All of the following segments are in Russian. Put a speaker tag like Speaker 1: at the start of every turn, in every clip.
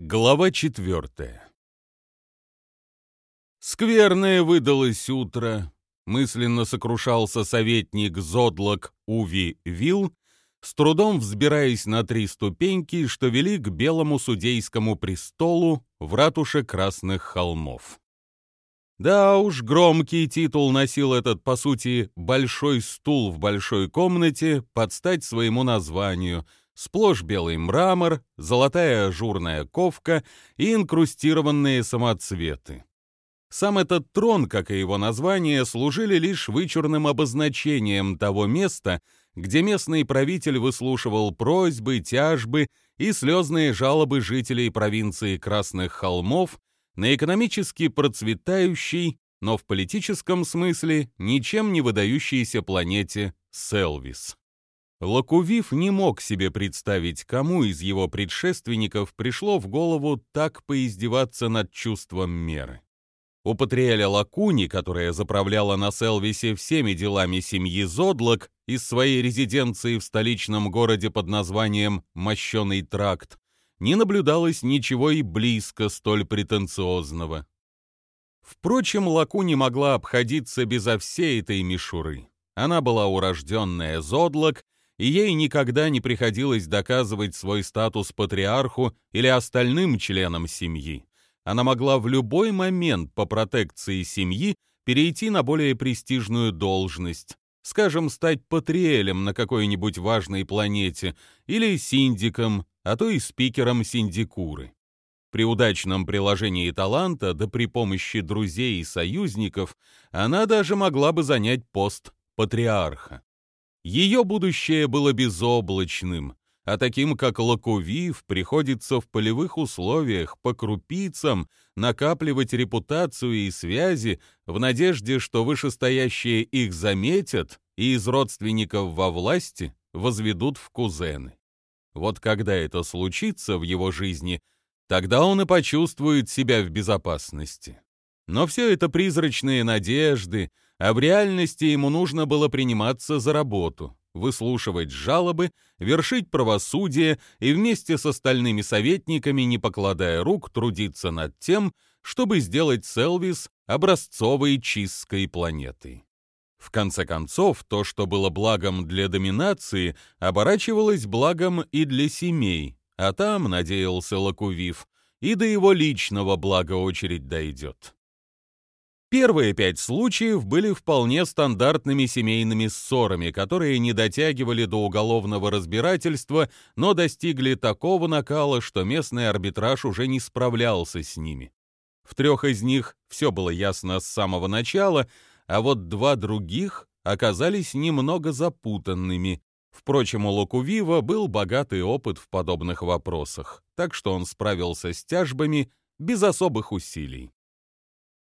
Speaker 1: Глава четвертая Скверное выдалось утро. Мысленно сокрушался советник Зодлок Уви Вил, с трудом взбираясь на три ступеньки, что вели к белому судейскому престолу в ратуше Красных холмов. Да уж, громкий титул носил этот, по сути, большой стул в большой комнате под стать своему названию — Сплошь белый мрамор, золотая ажурная ковка и инкрустированные самоцветы. Сам этот трон, как и его название, служили лишь вычурным обозначением того места, где местный правитель выслушивал просьбы, тяжбы и слезные жалобы жителей провинции Красных холмов на экономически процветающей, но в политическом смысле ничем не выдающейся планете Селвис. Лакувив не мог себе представить, кому из его предшественников пришло в голову так поиздеваться над чувством меры. У Патриэля Лакуни, которая заправляла на Селвисе всеми делами семьи Зодлок из своей резиденции в столичном городе под названием «Мощеный тракт», не наблюдалось ничего и близко столь претенциозного. Впрочем, Лакуни могла обходиться безо всей этой мишуры. Она была урожденная Зодлок и ей никогда не приходилось доказывать свой статус патриарху или остальным членам семьи. Она могла в любой момент по протекции семьи перейти на более престижную должность, скажем, стать патриэлем на какой-нибудь важной планете или синдиком, а то и спикером синдикуры. При удачном приложении таланта, да при помощи друзей и союзников, она даже могла бы занять пост патриарха. Ее будущее было безоблачным, а таким, как Лакувив, приходится в полевых условиях по крупицам накапливать репутацию и связи в надежде, что вышестоящие их заметят и из родственников во власти возведут в кузены. Вот когда это случится в его жизни, тогда он и почувствует себя в безопасности. Но все это призрачные надежды, а в реальности ему нужно было приниматься за работу, выслушивать жалобы, вершить правосудие и вместе с остальными советниками, не покладая рук, трудиться над тем, чтобы сделать Селвис образцовой чистской планетой. В конце концов, то, что было благом для доминации, оборачивалось благом и для семей, а там, надеялся Лакувив, и до его личного блага очередь дойдет. Первые пять случаев были вполне стандартными семейными ссорами, которые не дотягивали до уголовного разбирательства, но достигли такого накала, что местный арбитраж уже не справлялся с ними. В трех из них все было ясно с самого начала, а вот два других оказались немного запутанными. Впрочем, у Локувива был богатый опыт в подобных вопросах, так что он справился с тяжбами без особых усилий.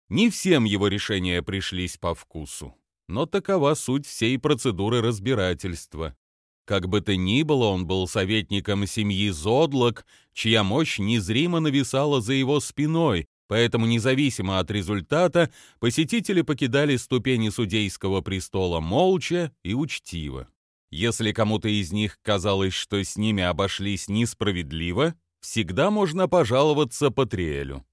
Speaker 1: Не всем его решения пришлись по вкусу, но такова суть всей процедуры разбирательства. Как бы то ни было, он был советником семьи Зодлок, чья мощь незримо нависала за его спиной, поэтому независимо от результата посетители покидали ступени судейского престола молча и учтиво. Если кому-то из них казалось, что с ними обошлись несправедливо, всегда можно пожаловаться Патриэлю.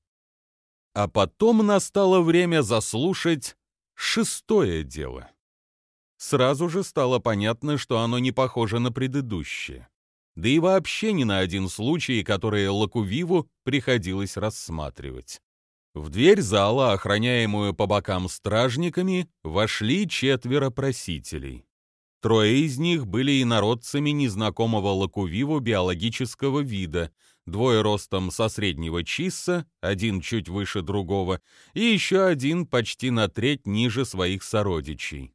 Speaker 1: А потом настало время заслушать шестое дело. Сразу же стало понятно, что оно не похоже на предыдущее. Да и вообще ни на один случай, который Лакувиву приходилось рассматривать. В дверь зала, охраняемую по бокам стражниками, вошли четверо просителей. Трое из них были инородцами незнакомого Лакувиву биологического вида, двое ростом со среднего чисса, один чуть выше другого, и еще один почти на треть ниже своих сородичей.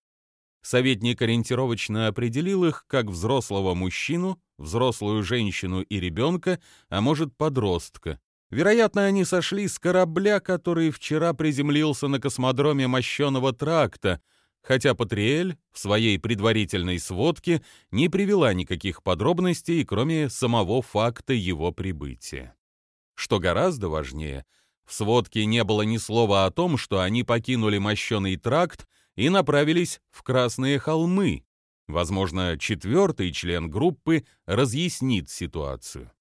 Speaker 1: Советник ориентировочно определил их как взрослого мужчину, взрослую женщину и ребенка, а может подростка. Вероятно, они сошли с корабля, который вчера приземлился на космодроме мощеного тракта, хотя Патриэль в своей предварительной сводке не привела никаких подробностей, кроме самого факта его прибытия. Что гораздо важнее, в сводке не было ни слова о том, что они покинули мощеный тракт и направились в Красные холмы. Возможно, четвертый член группы разъяснит ситуацию.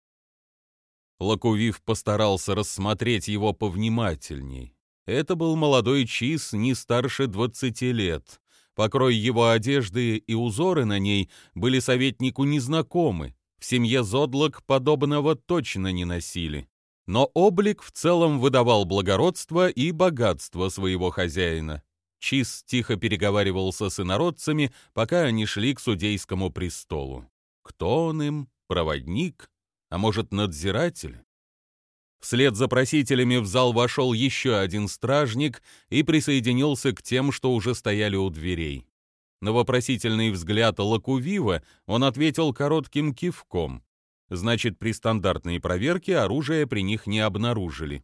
Speaker 1: Лакувив постарался рассмотреть его повнимательней. Это был молодой Чиз не старше двадцати лет. Покрой его одежды и узоры на ней были советнику незнакомы. В семье Зодлок подобного точно не носили. Но облик в целом выдавал благородство и богатство своего хозяина. Чиз тихо переговаривался с инородцами, пока они шли к судейскому престолу. Кто он им? Проводник? А может, надзиратель? Вслед за просителями в зал вошел еще один стражник и присоединился к тем, что уже стояли у дверей. На вопросительный взгляд Лакувива он ответил коротким кивком. Значит, при стандартной проверке оружие при них не обнаружили.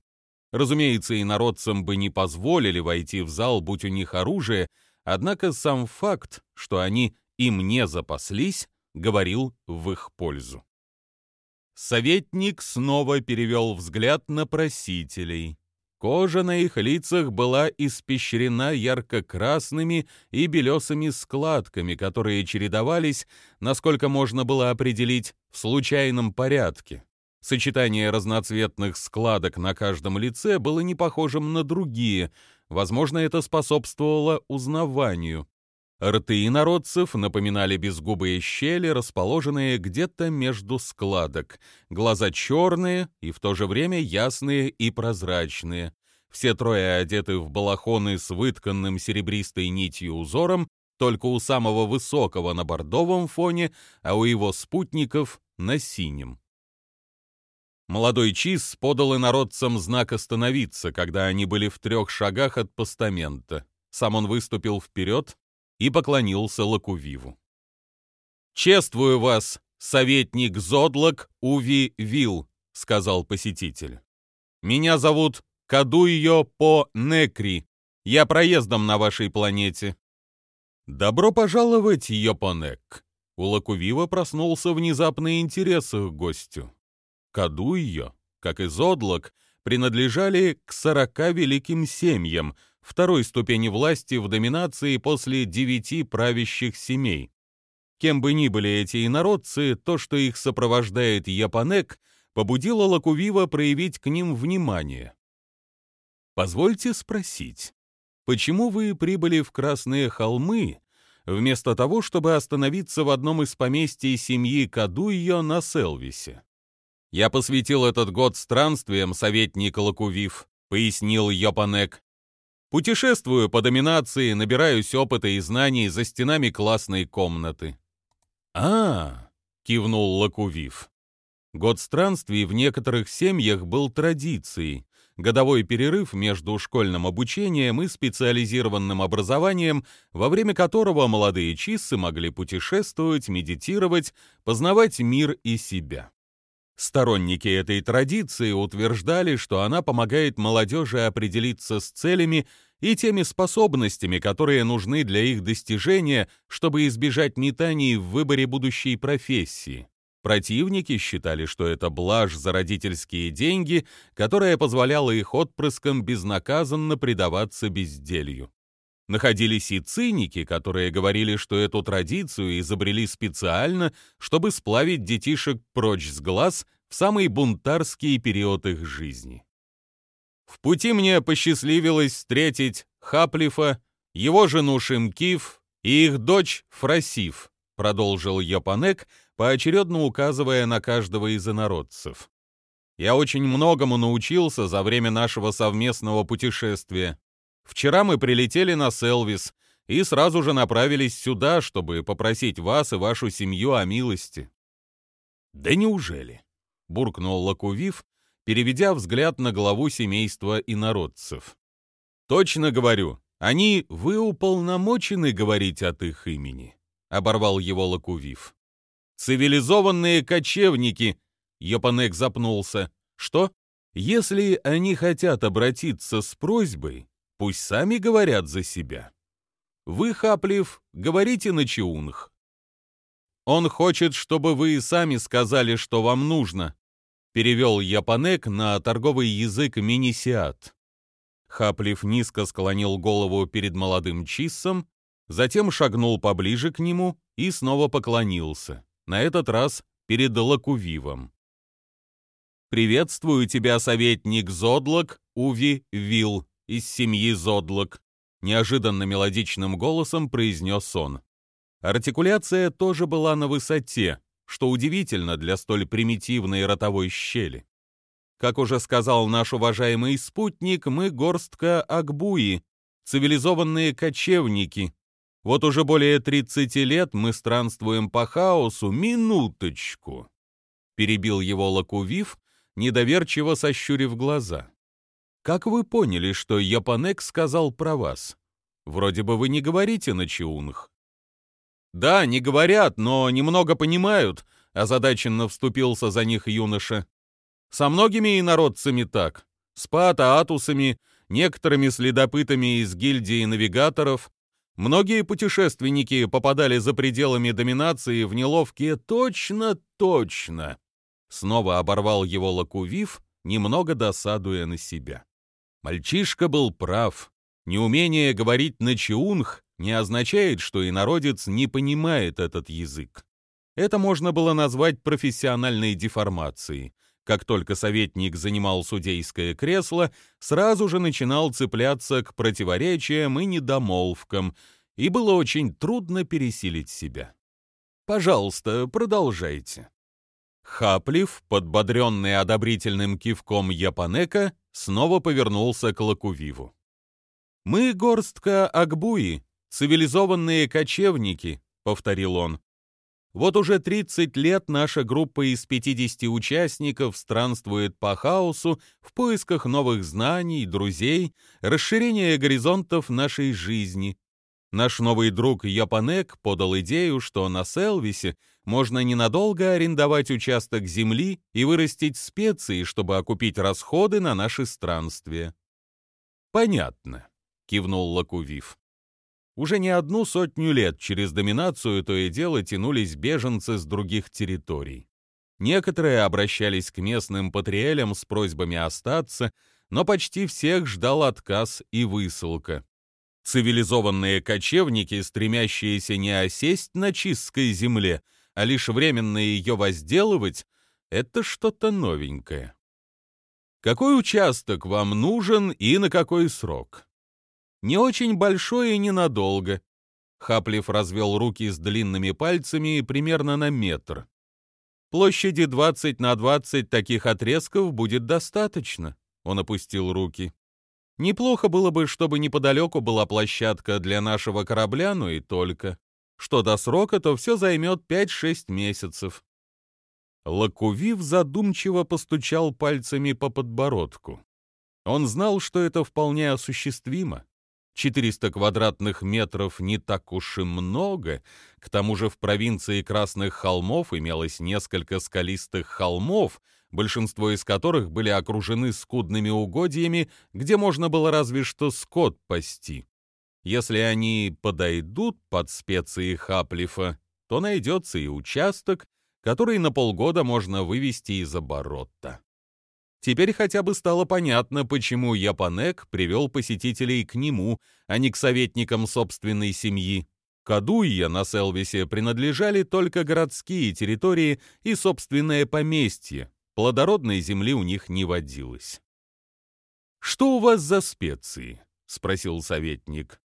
Speaker 1: Разумеется, и народцам бы не позволили войти в зал, будь у них оружие, однако сам факт, что они им не запаслись, говорил в их пользу. Советник снова перевел взгляд на просителей. Кожа на их лицах была испещрена ярко-красными и белесыми складками, которые чередовались, насколько можно было определить, в случайном порядке. Сочетание разноцветных складок на каждом лице было не похожим на другие, возможно, это способствовало узнаванию. Рты народцев напоминали безгубые щели, расположенные где-то между складок. Глаза черные и в то же время ясные и прозрачные. Все трое одеты в балахоны с вытканным серебристой нитью узором, только у самого высокого на бордовом фоне, а у его спутников на синем. Молодой Чиз подал инородцам знак остановиться, когда они были в трех шагах от постамента. Сам он выступил вперед, и поклонился Лакувиву. «Чествую вас, советник Зодлок Уви Вил», — сказал посетитель. «Меня зовут Кадуйо по Некри. Я проездом на вашей планете». «Добро пожаловать, Йопонек!» У Лакувива проснулся внезапный интерес к гостю. Кадуйо, как и Зодлок, принадлежали к сорока великим семьям — второй ступени власти в доминации после девяти правящих семей. Кем бы ни были эти инородцы, то, что их сопровождает Японек, побудило Лакувива проявить к ним внимание. Позвольте спросить, почему вы прибыли в Красные холмы, вместо того, чтобы остановиться в одном из поместий семьи Кадуйо на Селвисе? Я посвятил этот год странствиям, советник Лакувив, пояснил Японек. Путешествую по доминации, набираюсь опыта и знаний за стенами классной комнаты. А, кивнул Лакувив. Год странствий в некоторых семьях был традицией. Годовой перерыв между школьным обучением и специализированным образованием, во время которого молодые чиссы могли путешествовать, медитировать, познавать мир и себя. Сторонники этой традиции утверждали, что она помогает молодежи определиться с целями и теми способностями, которые нужны для их достижения, чтобы избежать метаний в выборе будущей профессии. Противники считали, что это блажь за родительские деньги, которая позволяла их отпрыскам безнаказанно предаваться безделью. Находились и циники, которые говорили, что эту традицию изобрели специально, чтобы сплавить детишек прочь с глаз в самый бунтарский период их жизни. В пути мне посчастливилось встретить Хаплифа, его жену Шимкив и их дочь Фрасив, продолжил Японек, поочередно указывая на каждого из инородцев. Я очень многому научился за время нашего совместного путешествия. Вчера мы прилетели на Селвис и сразу же направились сюда, чтобы попросить вас и вашу семью о милости». «Да неужели?» — буркнул Лакувив, переведя взгляд на главу семейства инородцев. «Точно говорю, они вы уполномочены говорить от их имени», — оборвал его Лакувив. «Цивилизованные кочевники!» — Йопанек запнулся. «Что? Если они хотят обратиться с просьбой, Пусть сами говорят за себя. Вы, Хаплив, говорите на Чиунх. Он хочет, чтобы вы сами сказали, что вам нужно, перевел Японек на торговый язык Минисиат. Хаплив низко склонил голову перед молодым Чиссом, затем шагнул поближе к нему и снова поклонился, на этот раз перед Лакувивом. «Приветствую тебя, советник Зодлок, Уви Вилл, из семьи Зодлок», неожиданно мелодичным голосом произнес он. Артикуляция тоже была на высоте, что удивительно для столь примитивной ротовой щели. Как уже сказал наш уважаемый спутник, мы горстка Акбуи, цивилизованные кочевники. Вот уже более 30 лет мы странствуем по хаосу. Минуточку!» Перебил его Лакувив, недоверчиво сощурив глаза. «Как вы поняли, что Японек сказал про вас? Вроде бы вы не говорите на чиунах». «Да, не говорят, но немного понимают», — озадаченно вступился за них юноша. «Со многими инородцами так. С паатаатусами, некоторыми следопытами из гильдии навигаторов. Многие путешественники попадали за пределами доминации в неловкие точно-точно. Снова оборвал его Лакувив, немного досадуя на себя. Мальчишка был прав. Неумение говорить на чиунх не означает, что инородец не понимает этот язык. Это можно было назвать профессиональной деформацией. Как только советник занимал судейское кресло, сразу же начинал цепляться к противоречиям и недомолвкам, и было очень трудно пересилить себя. «Пожалуйста, продолжайте». Хаплив, подбодренный одобрительным кивком Японека, снова повернулся к Лакувиву. «Мы горстка Акбуи, цивилизованные кочевники», — повторил он. Вот уже 30 лет наша группа из 50 участников странствует по хаосу в поисках новых знаний, друзей, расширения горизонтов нашей жизни. Наш новый друг Японек подал идею, что на Селвисе можно ненадолго арендовать участок земли и вырастить специи, чтобы окупить расходы на наши странствия. «Понятно», — кивнул Лакувив. Уже не одну сотню лет через доминацию то и дело тянулись беженцы с других территорий. Некоторые обращались к местным патриэлям с просьбами остаться, но почти всех ждал отказ и высылка. Цивилизованные кочевники, стремящиеся не осесть на чистской земле, а лишь временно ее возделывать, это что-то новенькое. Какой участок вам нужен и на какой срок? Не очень большой и ненадолго. Хаплев развел руки с длинными пальцами примерно на метр. Площади 20 на 20 таких отрезков будет достаточно. Он опустил руки. Неплохо было бы, чтобы неподалеку была площадка для нашего корабля, но и только. Что до срока, то все займет 5-6 месяцев. Лакувив задумчиво постучал пальцами по подбородку. Он знал, что это вполне осуществимо. 400 квадратных метров не так уж и много, к тому же в провинции Красных холмов имелось несколько скалистых холмов, большинство из которых были окружены скудными угодьями, где можно было разве что скот пасти. Если они подойдут под специи Хаплифа, то найдется и участок, который на полгода можно вывести из оборота. Теперь хотя бы стало понятно, почему Японек привел посетителей к нему, а не к советникам собственной семьи. Кадуйя на Селвисе принадлежали только городские территории и собственное поместье. Плодородной земли у них не водилось. «Что у вас за специи?» — спросил советник.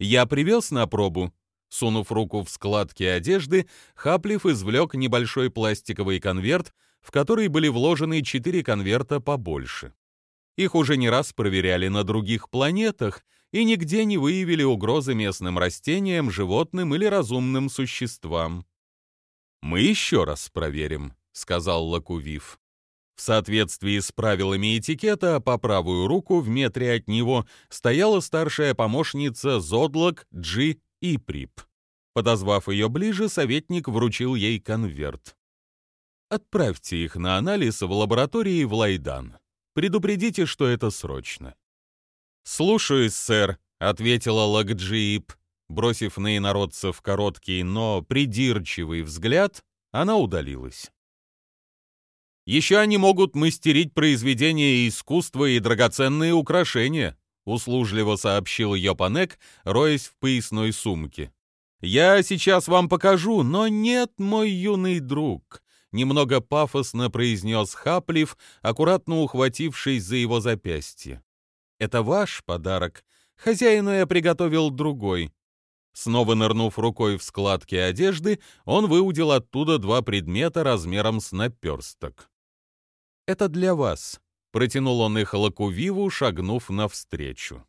Speaker 1: «Я привез на пробу». Сунув руку в складки одежды, Хаплев извлек небольшой пластиковый конверт — в который были вложены четыре конверта побольше. Их уже не раз проверяли на других планетах и нигде не выявили угрозы местным растениям, животным или разумным существам. «Мы еще раз проверим», — сказал Лакувив. В соответствии с правилами этикета, по правую руку в метре от него стояла старшая помощница Зодлок Джи Иприп. Подозвав ее ближе, советник вручил ей конверт. Отправьте их на анализ в лаборатории в Лайдан. Предупредите, что это срочно. «Слушаюсь, сэр», — ответила Лакджиип. Бросив на инородцев короткий, но придирчивый взгляд, она удалилась. «Еще они могут мастерить произведения искусства и драгоценные украшения», услужливо сообщил Йопанек, роясь в поясной сумке. «Я сейчас вам покажу, но нет, мой юный друг, немного пафосно произнес Хаплив, аккуратно ухватившись за его запястье. «Это ваш подарок. Хозяину я приготовил другой». Снова нырнув рукой в складки одежды, он выудил оттуда два предмета размером с наперсток. «Это для вас», — протянул он их Лакувиву, шагнув навстречу.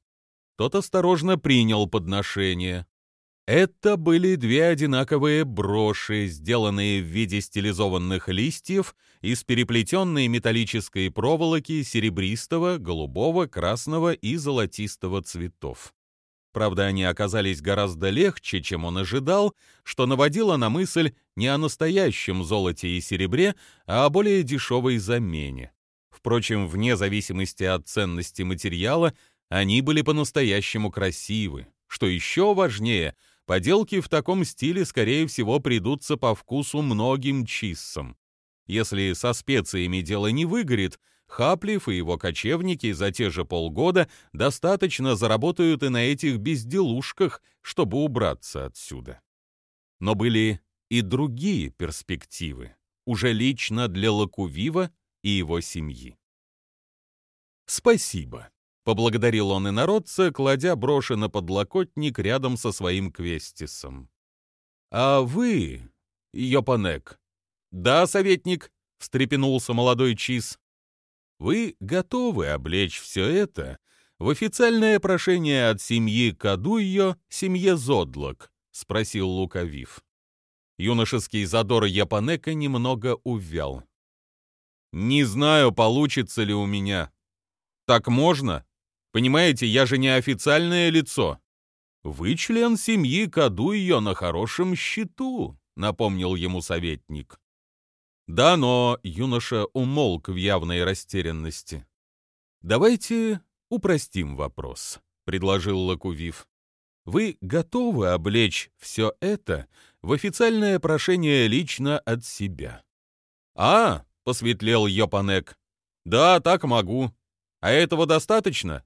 Speaker 1: Тот осторожно принял подношение. Это были две одинаковые броши, сделанные в виде стилизованных листьев из переплетенной металлической проволоки серебристого, голубого, красного и золотистого цветов. Правда, они оказались гораздо легче, чем он ожидал, что наводило на мысль не о настоящем золоте и серебре, а о более дешевой замене. Впрочем, вне зависимости от ценности материала, они были по-настоящему красивы. Что еще важнее — Поделки в таком стиле, скорее всего, придутся по вкусу многим чиссам. Если со специями дело не выгорит, Хаплив и его кочевники за те же полгода достаточно заработают и на этих безделушках, чтобы убраться отсюда. Но были и другие перспективы, уже лично для Лакувива и его семьи. Спасибо. Поблагодарил он инородца, кладя броши на подлокотник рядом со своим квестисом. «А вы, Йопанек?» «Да, советник», — встрепенулся молодой Чиз. «Вы готовы облечь все это в официальное прошение от семьи Кадуйо семье Зодлок?» — спросил Луковив. Юношеский задор Японека немного увял. «Не знаю, получится ли у меня. Так можно?» Понимаете, я же не официальное лицо. Вы член семьи Каду ее на хорошем счету, напомнил ему советник. Да, но юноша умолк в явной растерянности. Давайте упростим вопрос, предложил Лакувив. Вы готовы облечь все это в официальное прошение лично от себя? А, посветлел Йопанек. Да, так могу. А этого достаточно?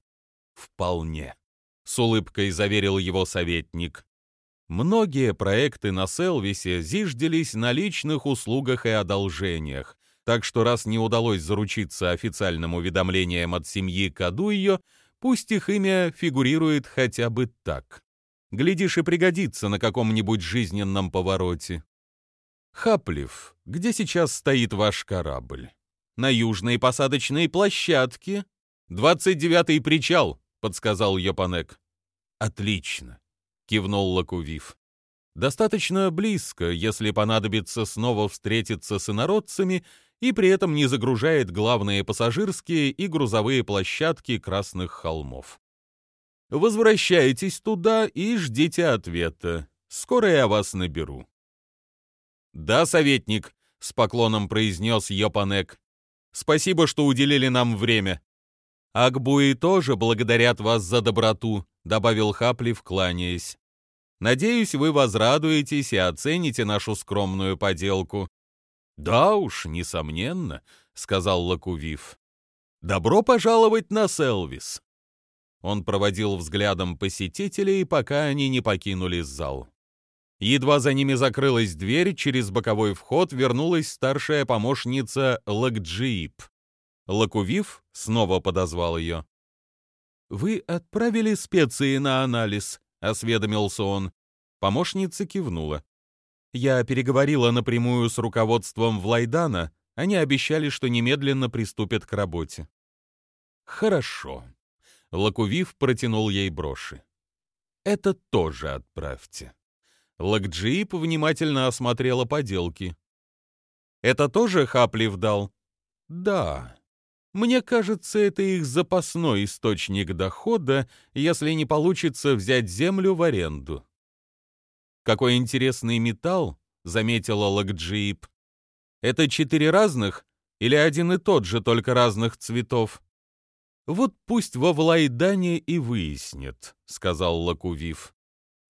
Speaker 1: «Вполне», — с улыбкой заверил его советник. Многие проекты на Селвисе зиждились на личных услугах и одолжениях, так что раз не удалось заручиться официальным уведомлением от семьи Кадуйо, пусть их имя фигурирует хотя бы так. Глядишь, и пригодится на каком-нибудь жизненном повороте. Хаплив, где сейчас стоит ваш корабль? На южной посадочной площадке. Двадцать девятый причал, — подсказал Йопанек. «Отлично», — кивнул Лакувив. «Достаточно близко, если понадобится снова встретиться с инородцами и при этом не загружает главные пассажирские и грузовые площадки Красных холмов. Возвращайтесь туда и ждите ответа. Скоро я вас наберу». «Да, советник», — с поклоном произнес Йопанек. «Спасибо, что уделили нам время. «Акбуи тоже благодарят вас за доброту», — добавил Хаплив, кланяясь. «Надеюсь, вы возрадуетесь и оцените нашу скромную поделку». «Да уж, несомненно», — сказал Лакувив. «Добро пожаловать на Селвис». Он проводил взглядом посетителей, пока они не покинули зал. Едва за ними закрылась дверь, через боковой вход вернулась старшая помощница Лакджиип. Лакувив снова подозвал ее. «Вы отправили специи на анализ?» — осведомился он. Помощница кивнула. «Я переговорила напрямую с руководством Влайдана. Они обещали, что немедленно приступят к работе». «Хорошо». Лакувив протянул ей броши. «Это тоже отправьте». Лакджип внимательно осмотрела поделки. «Это тоже Хаплив дал?» «Да», мне кажется, это их запасной источник дохода, если не получится взять землю в аренду. Какой интересный металл, заметила Лакджип. Это четыре разных или один и тот же, только разных цветов? Вот пусть во Влайдане и выяснят, сказал Лакувив.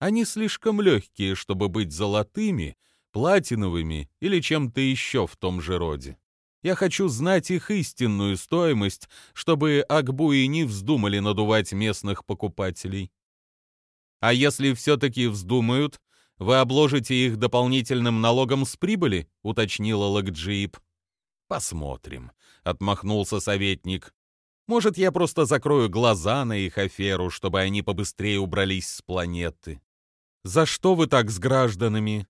Speaker 1: Они слишком легкие, чтобы быть золотыми, платиновыми или чем-то еще в том же роде. Я хочу знать их истинную стоимость, чтобы Акбуи не вздумали надувать местных покупателей. А если все-таки вздумают, вы обложите их дополнительным налогом с прибыли?» — уточнила Лакджип. «Посмотрим», — отмахнулся советник. «Может, я просто закрою глаза на их аферу, чтобы они побыстрее убрались с планеты?» «За что вы так с гражданами?»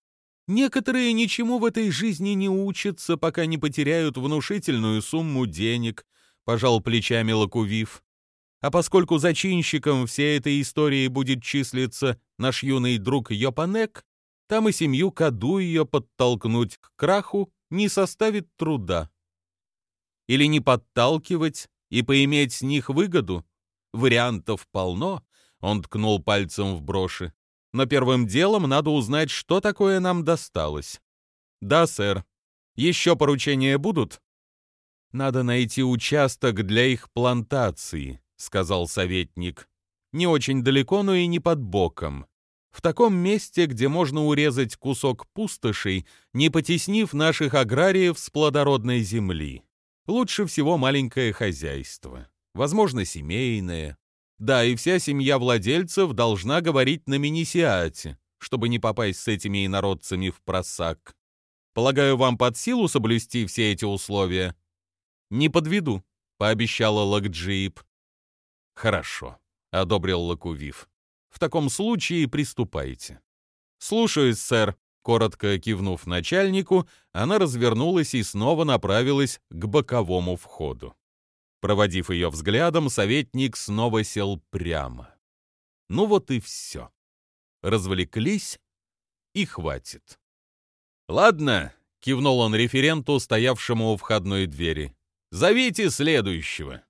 Speaker 1: «Некоторые ничему в этой жизни не учатся, пока не потеряют внушительную сумму денег», — пожал плечами Лакувив. А поскольку зачинщиком всей этой истории будет числиться наш юный друг Йопанек, там и семью Каду ее подтолкнуть к краху не составит труда. Или не подталкивать и поиметь с них выгоду? Вариантов полно, он ткнул пальцем в броши. Но первым делом надо узнать, что такое нам досталось. Да, сэр. Еще поручения будут? Надо найти участок для их плантации. — сказал советник. «Не очень далеко, но и не под боком. В таком месте, где можно урезать кусок пустошей, не потеснив наших аграриев с плодородной земли. Лучше всего маленькое хозяйство, возможно, семейное. Да, и вся семья владельцев должна говорить на минисиате, чтобы не попасть с этими инородцами в просак. Полагаю, вам под силу соблюсти все эти условия?» «Не подведу», — пообещала Лакджип. «Хорошо», — одобрил Лакувив. «В таком случае приступайте». «Слушаюсь, сэр», — коротко кивнув начальнику, она развернулась и снова направилась к боковому входу. Проводив ее взглядом, советник снова сел прямо. Ну вот и все. Развлеклись, и хватит. «Ладно», — кивнул он референту, стоявшему у входной двери. «Зовите следующего».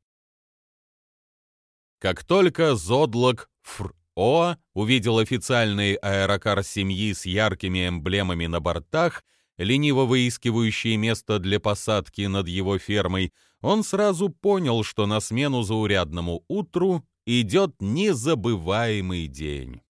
Speaker 1: Как только Зодлок Фр-О увидел официальный аэрокар семьи с яркими эмблемами на бортах, лениво выискивающие место для посадки над его фермой, он сразу понял, что на смену заурядному утру идет незабываемый день.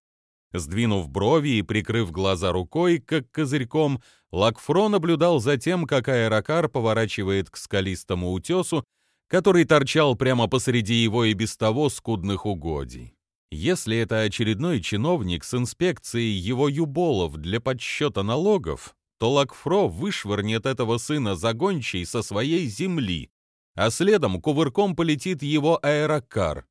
Speaker 1: Сдвинув брови и прикрыв глаза рукой, как козырьком, Лакфро наблюдал за тем, как аэрокар поворачивает к скалистому утесу который торчал прямо посреди его и без того скудных угодий. Если это очередной чиновник с инспекцией его юболов для подсчета налогов, то Лакфро вышвырнет этого сына загончей со своей земли, а следом кувырком полетит его аэрокар.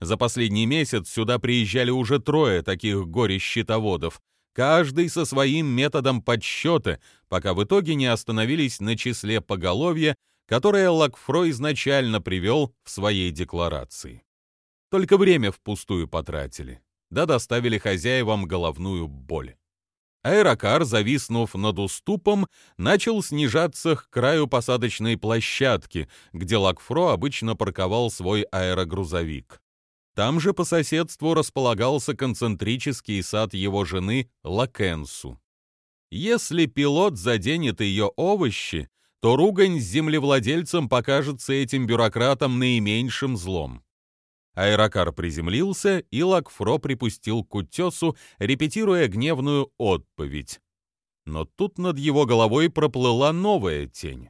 Speaker 1: За последний месяц сюда приезжали уже трое таких горе-счетоводов, каждый со своим методом подсчета, пока в итоге не остановились на числе поголовья которое Лакфро изначально привел в своей декларации. Только время впустую потратили, да доставили хозяевам головную боль. Аэрокар, зависнув над уступом, начал снижаться к краю посадочной площадки, где Лакфро обычно парковал свой аэрогрузовик. Там же по соседству располагался концентрический сад его жены Лакенсу. Если пилот заденет ее овощи, то ругань с землевладельцем покажется этим бюрократам наименьшим злом. Аэрокар приземлился, и Лакфро припустил к утесу, репетируя гневную отповедь. Но тут над его головой проплыла новая тень.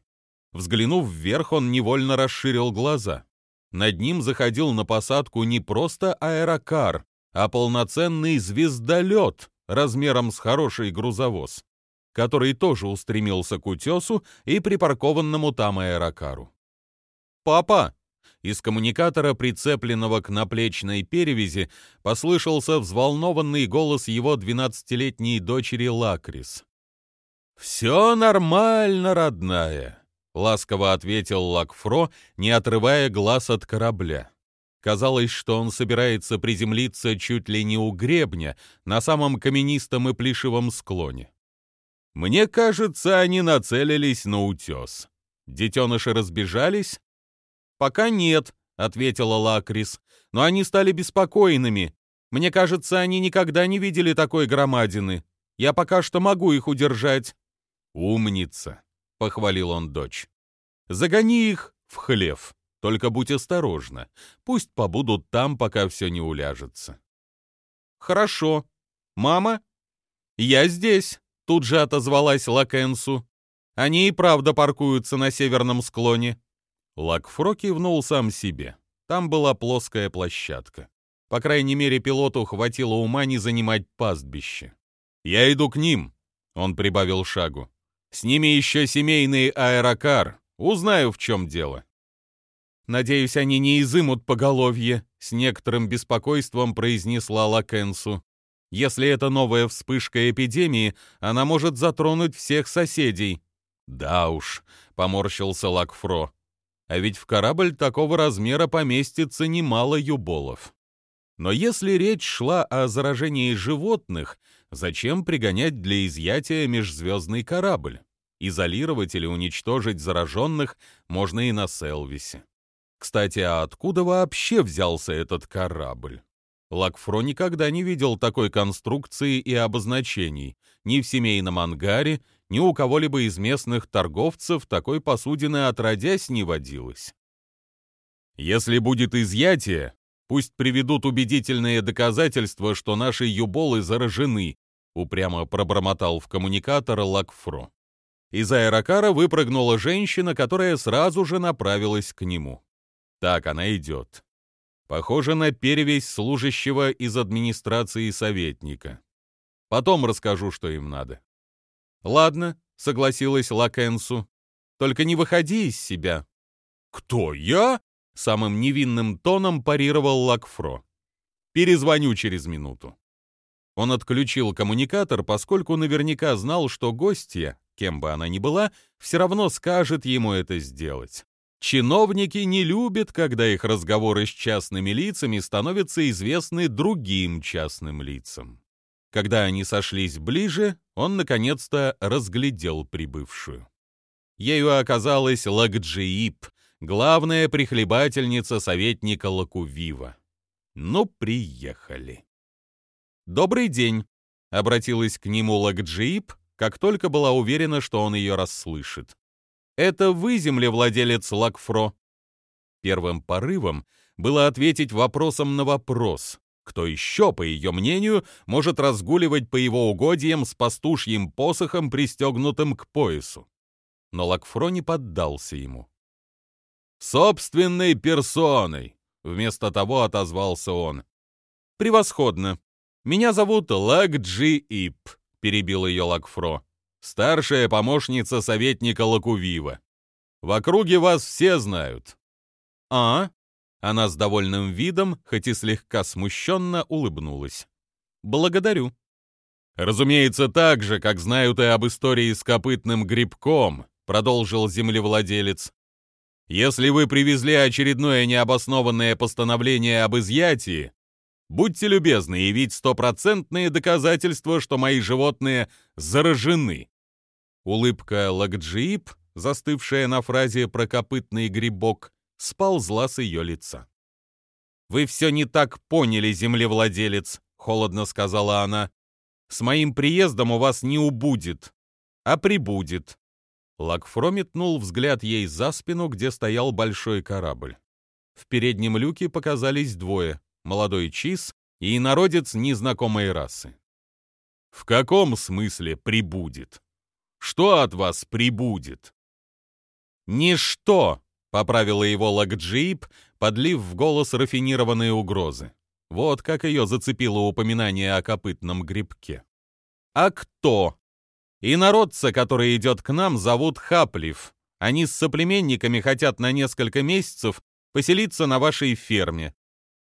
Speaker 1: Взглянув вверх, он невольно расширил глаза. Над ним заходил на посадку не просто аэрокар, а полноценный звездолет размером с хороший грузовоз который тоже устремился к утесу и припаркованному там аэрокару. «Папа!» Из коммуникатора, прицепленного к наплечной перевязи, послышался взволнованный голос его двенадцатилетней дочери Лакрис. «Все нормально, родная», — ласково ответил Лакфро, не отрывая глаз от корабля. Казалось, что он собирается приземлиться чуть ли не у гребня на самом каменистом и плешивом склоне. Мне кажется, они нацелились на утес. Детеныши разбежались? Пока нет, ответила Лакрис, но они стали беспокойными. Мне кажется, они никогда не видели такой громадины. Я пока что могу их удержать. Умница, похвалил он дочь. Загони их в хлев. Только будь осторожна. Пусть побудут там, пока все не уляжется. Хорошо. Мама? Я здесь. Тут же отозвалась Лакенсу. Они и правда паркуются на северном склоне. Лакфро кивнул сам себе. Там была плоская площадка. По крайней мере, пилоту хватило ума не занимать пастбище. «Я иду к ним», — он прибавил шагу. «С ними еще семейный аэрокар. Узнаю, в чем дело».
Speaker 2: «Надеюсь, они не изымут поголовье», — с некоторым беспокойством произнесла Лакенсу. «Если это новая вспышка эпидемии, она может затронуть всех соседей».
Speaker 1: «Да уж», — поморщился Лакфро. «А ведь в корабль такого размера поместится немало юболов». Но если речь шла о заражении животных, зачем пригонять для изъятия межзвездный корабль? Изолировать или уничтожить зараженных можно и на Селвисе. Кстати, а откуда вообще взялся этот корабль? Лакфро никогда не видел такой конструкции и обозначений. Ни в семейном ангаре, ни у кого-либо из местных торговцев такой посудины отродясь не водилось. Если будет изъятие, Пусть приведут убедительные доказательства, что наши юболы заражены, упрямо пробормотал в коммуникатор Лакфро. Из аэрокара выпрыгнула женщина, которая сразу же направилась к нему. Так она идет. Похоже на перевесь служащего из администрации советника. Потом расскажу, что им надо.
Speaker 2: Ладно, согласилась Лакенсу. Только не выходи из себя.
Speaker 1: Кто я? Самым невинным тоном парировал Лакфро. «Перезвоню через минуту». Он отключил коммуникатор, поскольку наверняка знал, что гостья, кем бы она ни была, все равно скажет ему это сделать. Чиновники не любят, когда их разговоры с частными лицами становятся известны другим частным лицам. Когда они сошлись ближе, он наконец-то разглядел прибывшую. Ею оказалась Лагджиип, главная прихлебательница советника Лакувива. Ну, приехали. «Добрый день», — обратилась к нему Лакджип, как только была уверена, что он ее расслышит. «Это вы, землевладелец Лакфро?» Первым порывом было ответить вопросом на вопрос, кто еще, по ее мнению, может разгуливать по его угодьям с пастушьим посохом, пристегнутым к поясу. Но Лакфро не поддался ему. «Собственной персоной!» — вместо того отозвался он.
Speaker 2: «Превосходно. Меня зовут
Speaker 1: Лакджи Ип», — перебил ее Лакфро. «Старшая помощница советника Лакувива. В округе вас все знают».
Speaker 2: «А?»
Speaker 1: Она с довольным видом, хоть и слегка смущенно, улыбнулась.
Speaker 2: «Благодарю».
Speaker 1: «Разумеется, так же, как знают и об истории с копытным грибком», — продолжил землевладелец. Если вы привезли очередное необоснованное постановление об изъятии, будьте любезны явить стопроцентные доказательства, что мои животные заражены». Улыбка Лагджиип, застывшая на фразе про копытный грибок, сползла с ее лица.
Speaker 2: «Вы все не так поняли, землевладелец», — холодно сказала она. «С моим приездом у вас не убудет, а прибудет.
Speaker 1: Лакфро метнул взгляд ей за спину, где стоял большой корабль. В переднем люке показались двое — молодой Чиз и народец незнакомой расы. «В каком смысле прибудет? Что от вас прибудет?»
Speaker 2: «Ничто!» — поправила его Лакджип, подлив в голос рафинированные угрозы. Вот как ее зацепило упоминание о копытном грибке. «А кто?» И народца, который идет к нам, зовут Хаплив. Они с соплеменниками хотят на несколько месяцев поселиться на вашей ферме».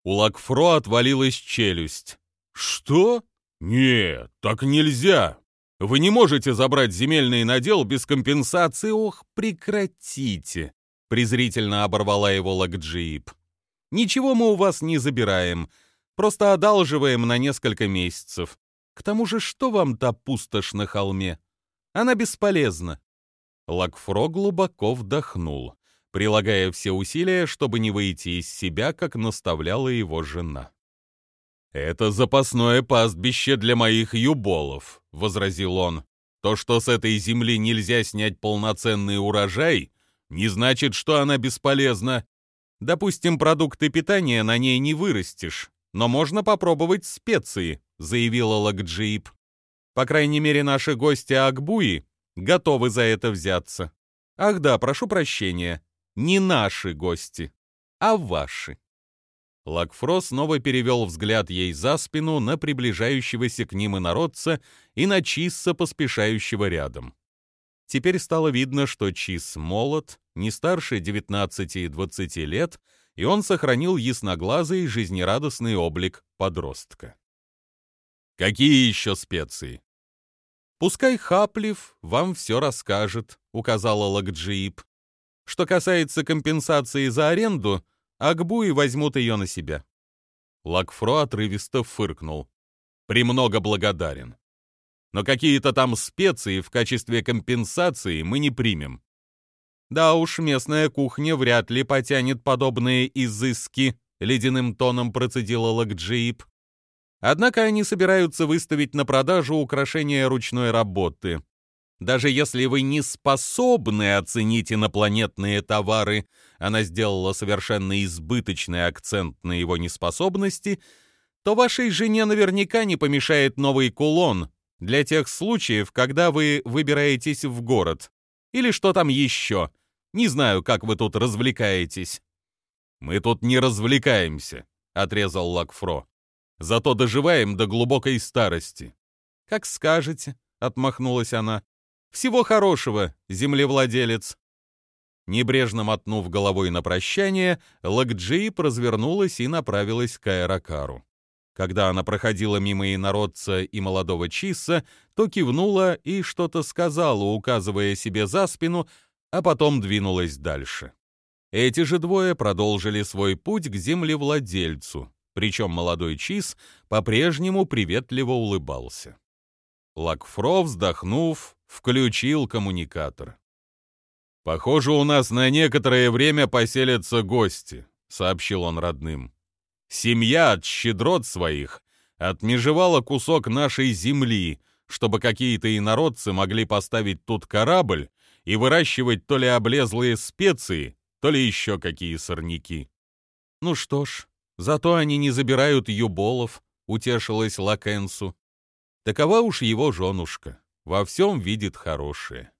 Speaker 1: У Лакфро отвалилась челюсть. «Что? Нет, так нельзя. Вы не можете забрать земельный надел без компенсации.
Speaker 2: Ох, прекратите!» Презрительно оборвала его Лакджип. «Ничего мы у вас не забираем, просто одалживаем на несколько месяцев. К тому же, что вам та пустошь на холме? Она бесполезна».
Speaker 1: Лакфро глубоко вдохнул, прилагая все усилия, чтобы не выйти из себя, как наставляла его жена. «Это запасное пастбище для моих юболов», — возразил он. «То, что с этой земли нельзя снять полноценный урожай, не значит, что она бесполезна.
Speaker 2: Допустим, продукты питания на ней не вырастешь, но можно попробовать специи», — заявила Лакджип. По крайней мере, наши гости Акбуи готовы за это взяться. Ах да, прошу прощения, не наши гости, а ваши. Лакфро снова перевел взгляд ей за спину на приближающегося к ним инородца и на Чисса, поспешающего рядом. Теперь стало видно, что Чис молод, не старше 19-20 лет, и он сохранил ясноглазый жизнерадостный облик подростка. «Какие еще специи?» «Пускай Хаплив вам все расскажет», — указала Лакджиип. «Что касается компенсации за аренду, Акбуи возьмут ее на себя». Лакфро отрывисто фыркнул. «Премного благодарен. Но какие-то там специи в качестве компенсации мы не примем. Да уж, местная кухня вряд ли потянет подобные изыски, ледяным тоном процедила Лакджиип. Однако они собираются выставить на продажу украшения ручной работы. Даже если вы не способны оценить инопланетные товары, она сделала совершенно избыточный акцент на его неспособности, то вашей жене наверняка не помешает новый кулон для тех случаев, когда вы выбираетесь в город. Или что там еще. Не знаю, как вы тут развлекаетесь. «Мы тут не развлекаемся», — отрезал Лакфро. Зато доживаем до глубокой старости. Как скажете, отмахнулась она. Всего хорошего, землевладелец. Небрежно мотнув головой на прощание, Лакджип развернулась и направилась к Аэрокару. Когда она проходила мимо инородца и молодого Чиса, то кивнула и что-то сказала, указывая себе за спину, а потом двинулась дальше. Эти же двое продолжили свой путь к землевладельцу, причем молодой Чиз по-прежнему приветливо улыбался. Лакфро, вздохнув, включил коммуникатор. «Похоже, у нас на некоторое время поселятся гости», — сообщил он родным. «Семья от щедрот своих отмежевала кусок нашей земли, чтобы какие-то инородцы могли поставить тут корабль и выращивать то ли облезлые специи, то ли еще какие сорняки. Ну что ж, Зато они не забирают юболов, утешилась Лакенсу. Такова уж его женушка, во всем видит хорошее.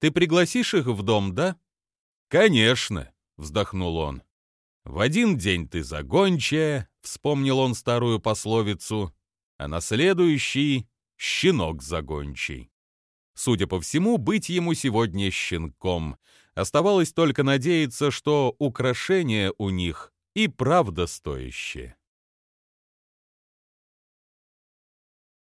Speaker 2: Ты пригласишь их в дом, да? Конечно, вздохнул он. В один день ты загончая, вспомнил он старую пословицу, а на следующий — щенок загончий. Судя по всему, быть ему сегодня щенком. Оставалось только надеяться, что украшения у них и правда стоящее.